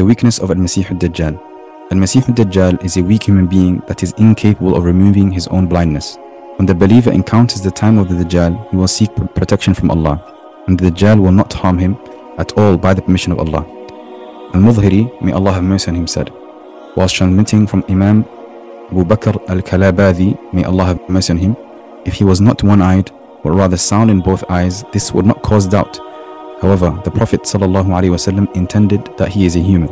The weakness of Al-Masih al-Dajjal. Al-Masih al-Dajjal is a weak human being that is incapable of removing his own blindness. When the believer encounters the time of the Dajjal, he will seek protection from Allah, and the Dajjal will not harm him at all by the permission of Allah. Al-Mundhiri, may Allah have mercy on him, said, whilst transmitting from Imam Abu Bakr al-Kalabadi, may Allah have mercy on him, if he was not one-eyed, but rather sound in both eyes, this would not cause doubt. However, the Prophet ﷺ intended that he is a human,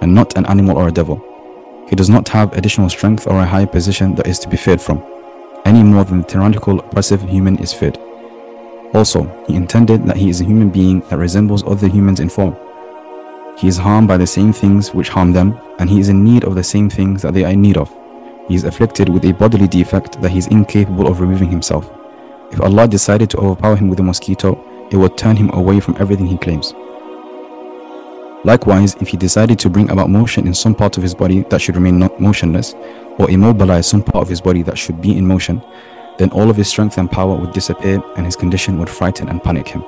and not an animal or a devil. He does not have additional strength or a high position that is to be feared from, any more than the tyrannical, oppressive human is feared. Also, he intended that he is a human being that resembles other humans in form. He is harmed by the same things which harm them, and he is in need of the same things that they are in need of. He is afflicted with a bodily defect that he is incapable of removing himself. If Allah decided to overpower him with a mosquito, it would turn him away from everything he claims. Likewise, if he decided to bring about motion in some part of his body that should remain motionless, or immobilize some part of his body that should be in motion, then all of his strength and power would disappear and his condition would frighten and panic him.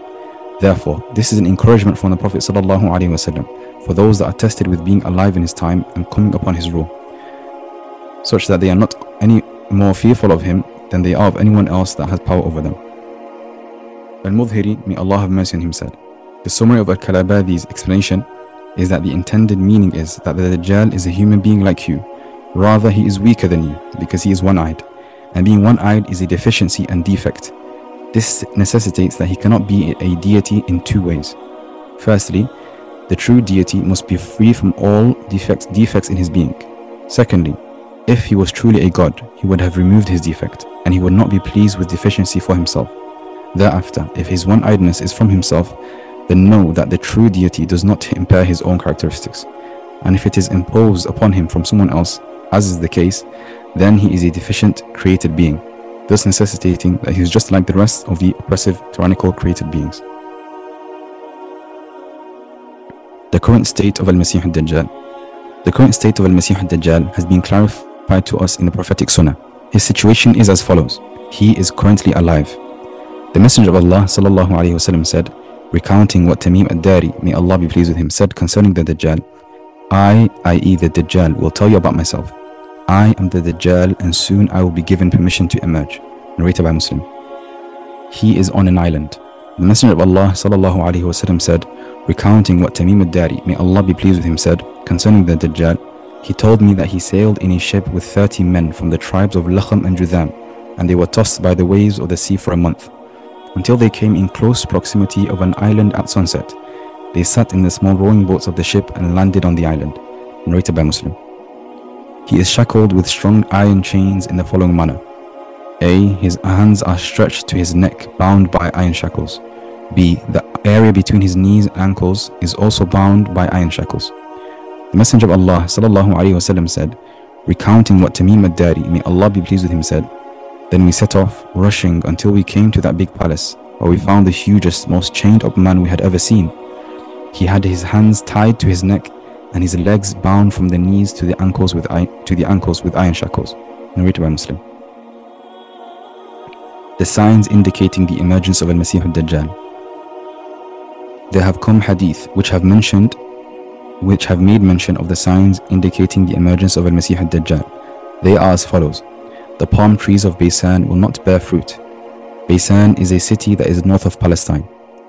Therefore, this is an encouragement from the Prophet ﷺ for those that are tested with being alive in his time and coming upon his rule, such that they are not any more fearful of him than they are of anyone else that has power over them. Al-Mundhiri, may Allah have mercy on him, said, The summary of Al-Kalabadi's explanation is that the intended meaning is that the Dajjal is a human being like you. Rather, he is weaker than you because he is one-eyed. And being one-eyed is a deficiency and defect. This necessitates that he cannot be a deity in two ways. Firstly, the true deity must be free from all defects, defects in his being. Secondly, if he was truly a god, he would have removed his defect, and he would not be pleased with deficiency for himself. Thereafter, if his one-eyedness is from himself, then know that the true deity does not impair his own characteristics. And if it is imposed upon him from someone else, as is the case, then he is a deficient created being, thus necessitating that he is just like the rest of the oppressive, tyrannical created beings. The current state of Al-Masih al-Dajjal The current state of Al-Masih al-Dajjal has been clarified to us in the prophetic sunnah. His situation is as follows. He is currently alive. The Messenger of Allah sallallahu wasallam said, recounting what Tamim ad-Dari, may Allah be pleased with him, said concerning the Dajjal, I, i.e. the Dajjal, will tell you about myself. I am the Dajjal and soon I will be given permission to emerge. Narrated by Muslim. He is on an island. The Messenger of Allah sallallahu wasallam said, recounting what Tamim ad-Dari, may Allah be pleased with him, said concerning the Dajjal, he told me that he sailed in a ship with 30 men from the tribes of Lakham and Judham, and they were tossed by the waves of the sea for a month until they came in close proximity of an island at sunset. They sat in the small rowing boats of the ship and landed on the island. Narrated by Muslim. He is shackled with strong iron chains in the following manner. A. His hands are stretched to his neck, bound by iron shackles. B. The area between his knees and ankles is also bound by iron shackles. The Messenger of Allah وسلم, said, recounting what Tamim ad-Dari, may Allah be pleased with him, said, then we set off, rushing until we came to that big palace, where we found the hugest, most chained up man we had ever seen. He had his hands tied to his neck and his legs bound from the knees to the ankles with, to the ankles with iron shackles. Narrated by Muslim. The signs indicating the emergence of Al-Masih al-Dajjal. There have come hadith which have mentioned which have made mention of the signs indicating the emergence of Al-Masih al-Dajjal. They are as follows the palm trees of Baysan will not bear fruit. Baysan is a city that is north of Palestine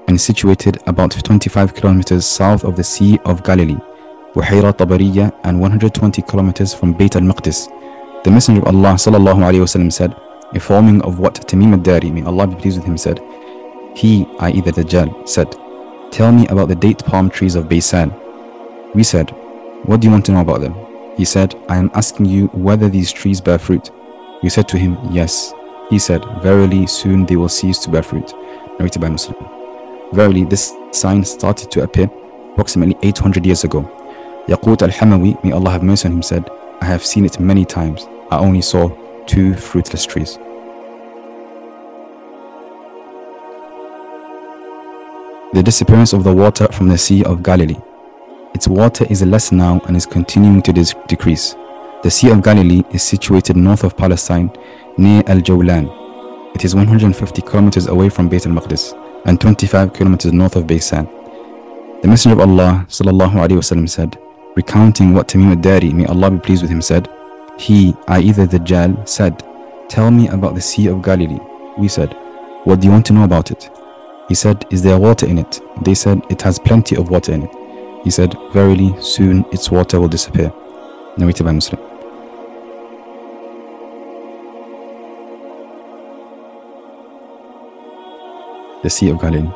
and is situated about 25 kilometers south of the Sea of Galilee, Buhaira Tabariya, and 120 kilometers from Bayt al-Maqdis. The Messenger of Allah wasallam said, informing of what Tamim ad-Dari, may Allah be pleased with him, said, He, i.e. the Dajjal, said, Tell me about the date palm trees of Baysan. We said, What do you want to know about them? He said, I am asking you whether these trees bear fruit. We said to him, Yes. He said, Verily, soon they will cease to bear fruit. Narrated by Muslim. Verily, this sign started to appear approximately 800 years ago. Yaqut al-Hamawi, may Allah have mercy on him, said, I have seen it many times. I only saw two fruitless trees. The disappearance of the water from the Sea of Galilee. Its water is less now and is continuing to decrease. The Sea of Galilee is situated north of Palestine near Al Jawlan. It is 150 kilometers away from Bayt al Maqdis and 25 kilometers north of Baysan. The Messenger of Allah وسلم, said, recounting what Tamim al-Dari, may Allah be pleased with him, said, He, i.e. the Dajjal, said, Tell me about the Sea of Galilee. We said, What do you want to know about it? He said, Is there water in it? They said, It has plenty of water in it. He said, Verily, soon its water will disappear. Narrated by Muslim. The Sea of Galilee.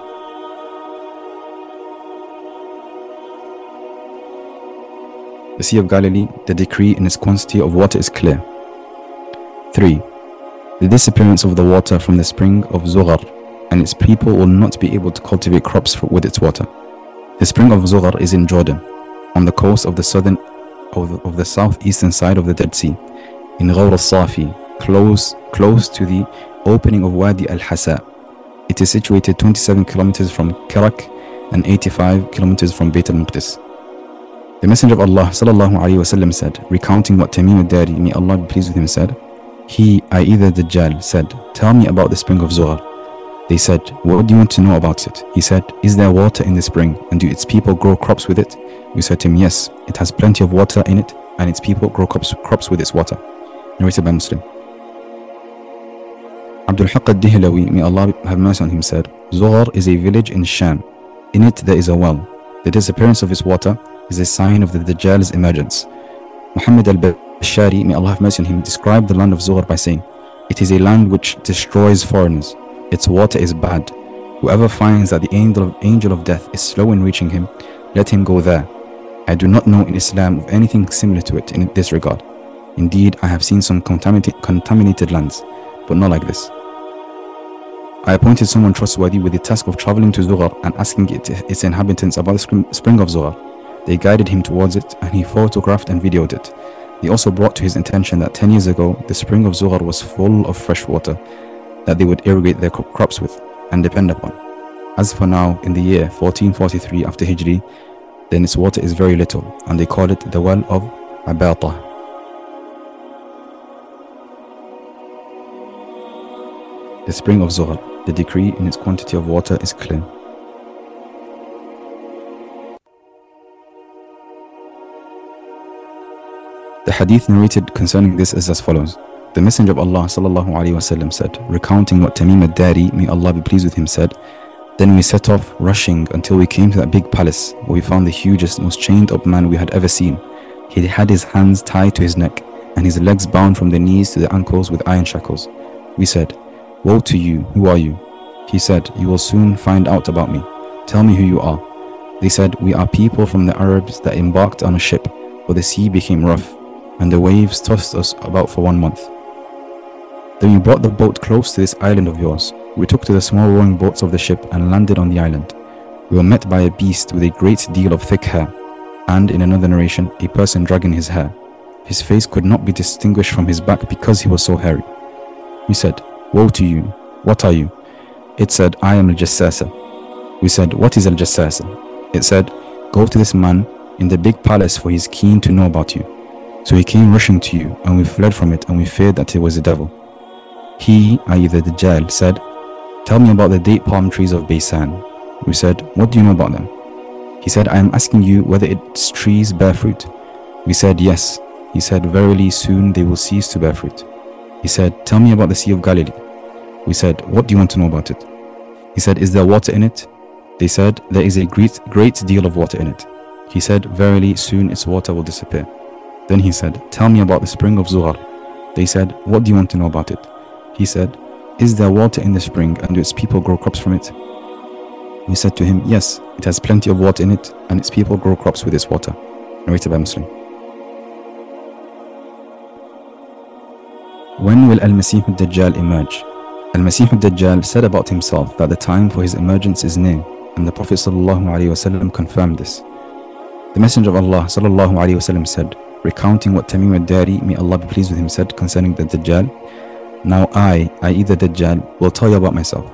The Sea of Galilee, the decree in its quantity of water is clear. 3. The disappearance of the water from the spring of Zughar and its people will not be able to cultivate crops with its water. The spring of Zughar is in Jordan, on the coast of the southern of the, of the southeastern side of the Dead Sea, in Ghawr al-Safi, close, close to the opening of Wadi al-Hasa. It is situated 27 kilometers from Karak and 85 kilometers from Bayt al-Muqdis. The Messenger of Allah wasallam said, recounting what Tamim al-Dari, may Allah be pleased with him, said, He, i.e. the Dajjal, said, Tell me about the spring of Zughar. They said, What do you want to know about it? He said, Is there water in the spring, and do its people grow crops with it? We said to him, Yes, it has plenty of water in it, and its people grow crops, crops with its water. Narrated by Muslim. Abdul Haqq al-Dihlawi, may Allah have mercy on him, said, Zughar is a village in Sham. In it there is a well. The disappearance of its water is a sign of the Dajjal's emergence. Muhammad al-Bashari, may Allah have mercy on him, described the land of Zughar by saying, It is a land which destroys foreigners its water is bad. Whoever finds that the angel of, angel of death is slow in reaching him, let him go there. I do not know in Islam of anything similar to it in this regard. Indeed, I have seen some contaminated, contaminated lands, but not like this. I appointed someone trustworthy with the task of traveling to Zughar and asking it, its inhabitants about the spring of Zughar. They guided him towards it and he photographed and videoed it. They also brought to his attention that 10 years ago, the spring of Zughar was full of fresh water that they would irrigate their crops with and depend upon. As for now, in the year 1443 after Hijri, then its water is very little, and they call it the well of Abata. the spring of Zughar, the decree in its quantity of water is clean. The hadith narrated concerning this is as follows. The Messenger of Allah وسلم, said, recounting what Tamim al-Dari, may Allah be pleased with him, said, Then we set off rushing until we came to that big palace where we found the hugest, most chained up man we had ever seen. He had his hands tied to his neck and his legs bound from the knees to the ankles with iron shackles. We said, Woe to you, who are you? He said, You will soon find out about me. Tell me who you are. They said, We are people from the Arabs that embarked on a ship, for the sea became rough, and the waves tossed us about for one month. Then we brought the boat close to this island of yours. We took to the small rowing boats of the ship and landed on the island. We were met by a beast with a great deal of thick hair, and in another narration, a person dragging his hair. His face could not be distinguished from his back because he was so hairy. We said, Woe to you! What are you? It said, I am Al Jassasa. We said, What is Al Jassasa? It said, Go to this man in the big palace for he is keen to know about you. So he came rushing to you, and we fled from it, and we feared that it was a devil. He, i.e. the Dajjal, said, Tell me about the date palm trees of Baysan. We said, What do you know about them? He said, I am asking you whether its trees bear fruit. We said, Yes. He said, Verily soon they will cease to bear fruit. He said, Tell me about the Sea of Galilee. We said, What do you want to know about it? He said, Is there water in it? They said, There is a great, great deal of water in it. He said, Verily soon its water will disappear. Then he said, Tell me about the spring of Zughar. They said, What do you want to know about it? He said, Is there water in the spring and do its people grow crops from it? We said to him, Yes, it has plenty of water in it and its people grow crops with its water. Narrated by Muslim. When will Al-Masih al-Dajjal emerge? Al-Masih al-Dajjal said about himself that the time for his emergence is near and the Prophet ﷺ confirmed this. The Messenger of Allah ﷺ said, recounting what Tamim al-Dari, may Allah be pleased with him, said concerning the Dajjal, now I, i.e. the Dajjal, will tell you about myself.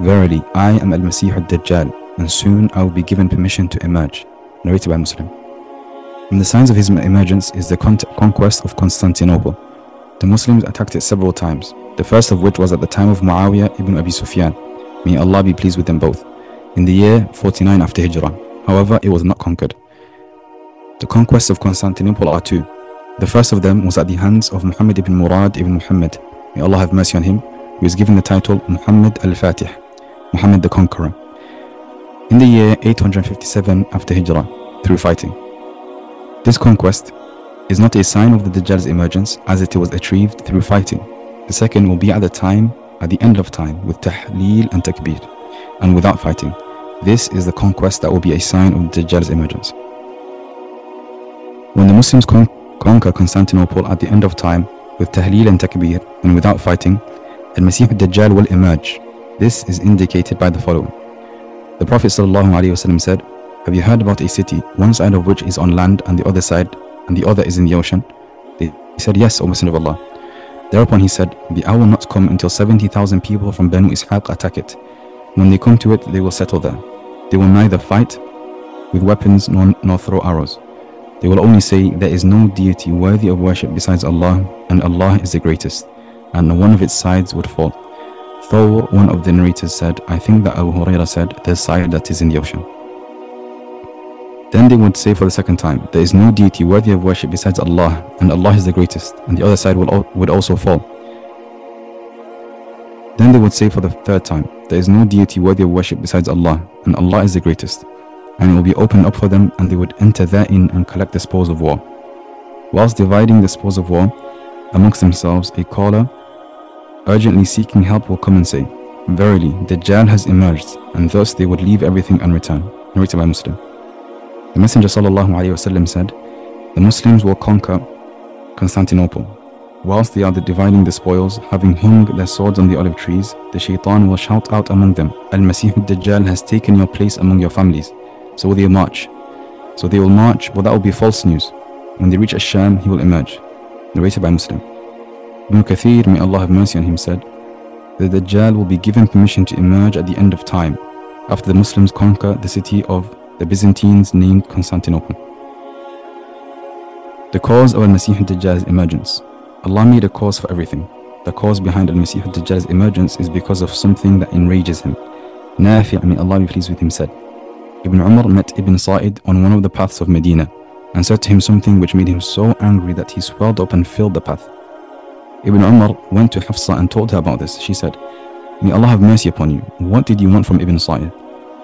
Verily, I am Al-Masih al-Dajjal, and soon I will be given permission to emerge. Narrated by Muslim. From the signs of his emergence is the conquest of Constantinople. The Muslims attacked it several times, the first of which was at the time of Muawiyah ibn Abi Sufyan. May Allah be pleased with them both. In the year 49 after Hijrah. However, it was not conquered. The conquests of Constantinople are two. The first of them was at the hands of Muhammad ibn Murad ibn Muhammad. May Allah have mercy on him. He was given the title Muhammad al-Fatih, Muhammad the Conqueror. In the year 857 after Hijrah, through fighting. This conquest is not a sign of the Dajjal's emergence as it was achieved through fighting. The second will be at the time, at the end of time, with tahleel and takbir, and without fighting. This is the conquest that will be a sign of Dajjal's emergence. When the Muslims con conquer Constantinople at the end of time with tahleel and takbir and without fighting, Al-Masih al-Dajjal will emerge. This is indicated by the following. The Prophet ﷺ said, Have you heard about a city, one side of which is on land and the other side and the other is in the ocean? They said, Yes, O Messenger of Allah. Thereupon he said, The hour will not come until 70,000 people from Banu Ishaq attack it. When they come to it, they will settle there. They will neither fight with weapons nor, nor throw arrows. They will only say, There is no deity worthy of worship besides Allah, and Allah is the greatest, and one of its sides would fall. Though one of the narrators said, I think that Abu Huraira said, The side that is in the ocean. Then they would say for the second time, There is no deity worthy of worship besides Allah, and Allah is the greatest, and the other side will, would also fall. Then they would say for the third time, There is no deity worthy of worship besides Allah, and Allah is the greatest and it will be opened up for them and they would enter therein and collect the spoils of war. Whilst dividing the spoils of war amongst themselves, a caller urgently seeking help will come and say, Verily, the Dajjal has emerged, and thus they would leave everything and return. Narrated by Muslim. The Messenger وسلم, said, The Muslims will conquer Constantinople. Whilst they are dividing the spoils, having hung their swords on the olive trees, the shaitan will shout out among them, Al-Masih al-Dajjal has taken your place among your families. So will they march. So they will march, but that will be false news. When they reach Asham, he will emerge. Narrated by Muslim. Ibn Kathir, may Allah have mercy on him, said, The Dajjal will be given permission to emerge at the end of time, after the Muslims conquer the city of the Byzantines named Constantinople. The cause of Al-Masih al-Dajjal's emergence. Allah made a cause for everything. The cause behind Al-Masih al-Dajjal's emergence is because of something that enrages him. Nafi' may Allah be pleased with him said, Ibn Umar met Ibn Sa'id on one of the paths of Medina and said to him something which made him so angry that he swelled up and filled the path. Ibn Umar went to Hafsa and told her about this. She said, May Allah have mercy upon you. What did you want from Ibn Sa'id?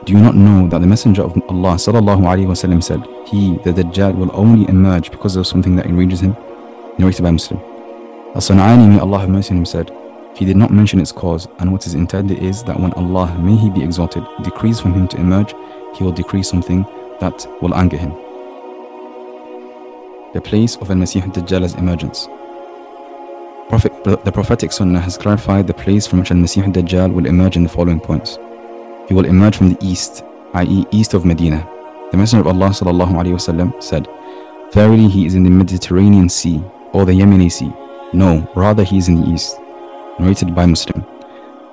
Do you not know that the Messenger of Allah wasallam said, He, the Dajjal, will only emerge because of something that enrages him? Narrated by Muslim. As-San'ani, may Allah have mercy on him, said, He did not mention its cause, and what is intended is that when Allah, may He be exalted, decrees from him to emerge, he will decree something that will anger him. The place of Al-Masih al-Dajjal's emergence. Prophet, the prophetic sunnah has clarified the place from which Al-Masih al-Dajjal will emerge in the following points He will emerge from the east, i.e. east of Medina. The Messenger of Allah وسلم, said, Verily he is in the Mediterranean Sea or the Yemeni Sea. No, rather he is in the east. Narrated by Muslim.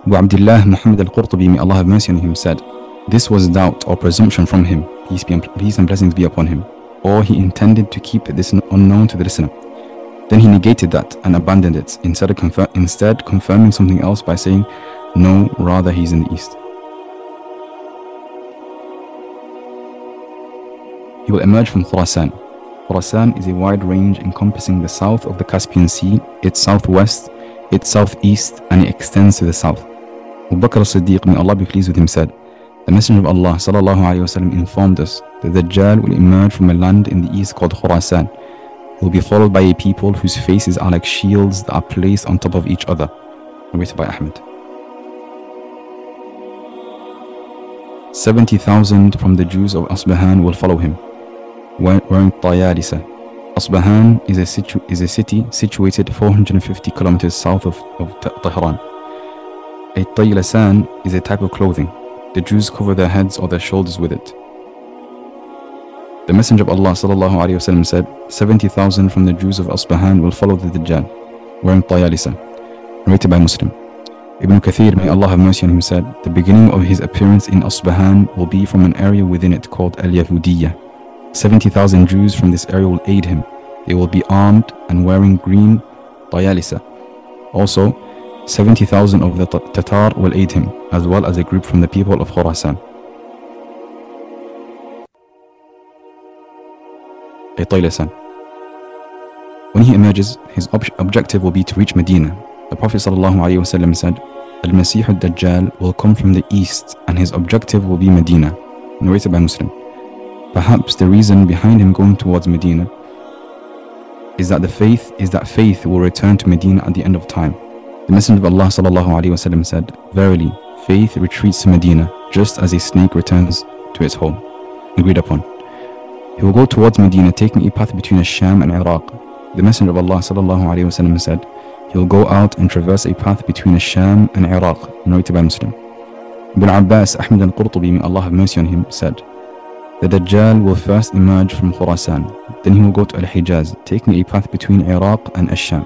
Abu Abdullah Muhammad al-Qurtubi, may Allah have mercy on him, said, this was doubt or presumption from him, peace, be, peace and blessings be upon him, or he intended to keep this unknown to the listener. Then he negated that and abandoned it, instead, of confir instead confirming something else by saying, No, rather he's in the east. He will emerge from Khurasan. Khurasan is a wide range encompassing the south of the Caspian Sea, its southwest, its southeast, and it extends to the south. Abu Bakr as-Siddiq, may Allah be pleased with him, said, the Messenger of Allah وسلم, informed us that the Dajjal will emerge from a land in the east called Khurasan. He will be followed by a people whose faces are like shields that are placed on top of each other. Narrated by Ahmed. 70,000 from the Jews of Asbahan will follow him, wearing Tayalisa. Asbahan is a, situ is a city situated 450 kilometers south of, of Tehran. A Taylasan is a type of clothing the Jews cover their heads or their shoulders with it. The Messenger of Allah وسلم, said, 70,000 from the Jews of Asbahan will follow the Dajjal, wearing Tayalisa, narrated by Muslim. Ibn Kathir, may Allah have mercy on him, said, The beginning of his appearance in Asbahan will be from an area within it called Al Yahudiyah. 70,000 Jews from this area will aid him. They will be armed and wearing green Tayalisa. Also, 70,000 of the Tatar will aid him, as well as a group from the people of Khorasan. When he emerges, his ob- objective will be to reach Medina. The Prophet said, Al-Masih al-Dajjal will come from the east and his objective will be Medina. Narrated by Muslim. Perhaps the reason behind him going towards Medina is that the faith is that faith will return to Medina at the end of time. The Messenger of Allah ﷺ said, Verily, faith retreats to Medina just as a snake returns to its home. Agreed upon. He will go towards Medina taking a path between Sham and Iraq. The Messenger of Allah ﷺ said, He will go out and traverse a path between Sham and Iraq, narrated by Muslim. Ibn Abbas Ahmad al-Qurtubi, may Allah have mercy on him, said, The Dajjal will first emerge from Khurasan, then he will go to Al-Hijaz, taking a path between Iraq and Ash-Sham.